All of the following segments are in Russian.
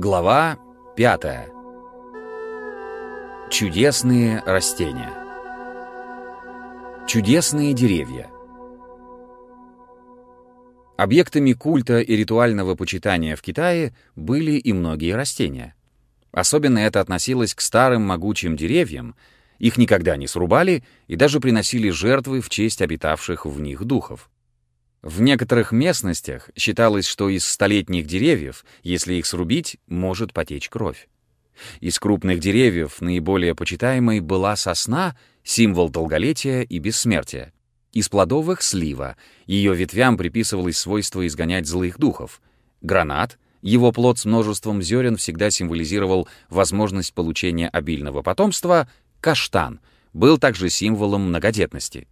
Глава 5. Чудесные растения. Чудесные деревья. Объектами культа и ритуального почитания в Китае были и многие растения. Особенно это относилось к старым могучим деревьям, их никогда не срубали и даже приносили жертвы в честь обитавших в них духов. В некоторых местностях считалось, что из столетних деревьев, если их срубить, может потечь кровь. Из крупных деревьев наиболее почитаемой была сосна, символ долголетия и бессмертия. Из плодовых — слива, ее ветвям приписывалось свойство изгонять злых духов. Гранат, его плод с множеством зерен всегда символизировал возможность получения обильного потомства, каштан, был также символом многодетности.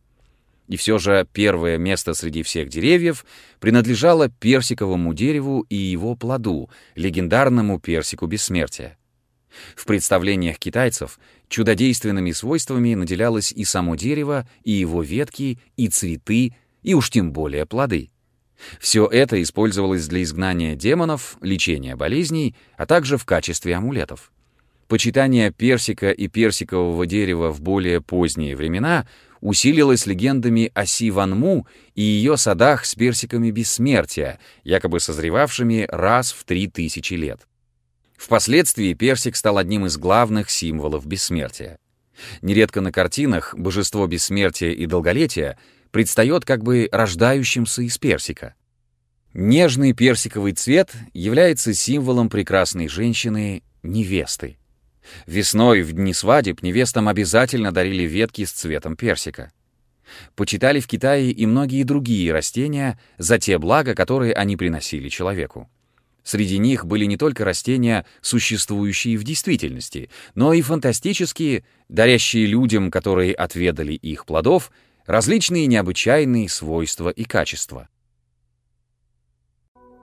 И все же первое место среди всех деревьев принадлежало персиковому дереву и его плоду, легендарному персику бессмертия. В представлениях китайцев чудодейственными свойствами наделялось и само дерево, и его ветки, и цветы, и уж тем более плоды. Все это использовалось для изгнания демонов, лечения болезней, а также в качестве амулетов. Почитание персика и персикового дерева в более поздние времена усилилось легендами о Си Ван Му и ее садах с персиками бессмертия, якобы созревавшими раз в три тысячи лет. Впоследствии персик стал одним из главных символов бессмертия. Нередко на картинах божество бессмертия и долголетия предстает как бы рождающимся из персика. Нежный персиковый цвет является символом прекрасной женщины, невесты. Весной, в дни свадеб, невестам обязательно дарили ветки с цветом персика. Почитали в Китае и многие другие растения за те блага, которые они приносили человеку. Среди них были не только растения, существующие в действительности, но и фантастические, дарящие людям, которые отведали их плодов, различные необычайные свойства и качества.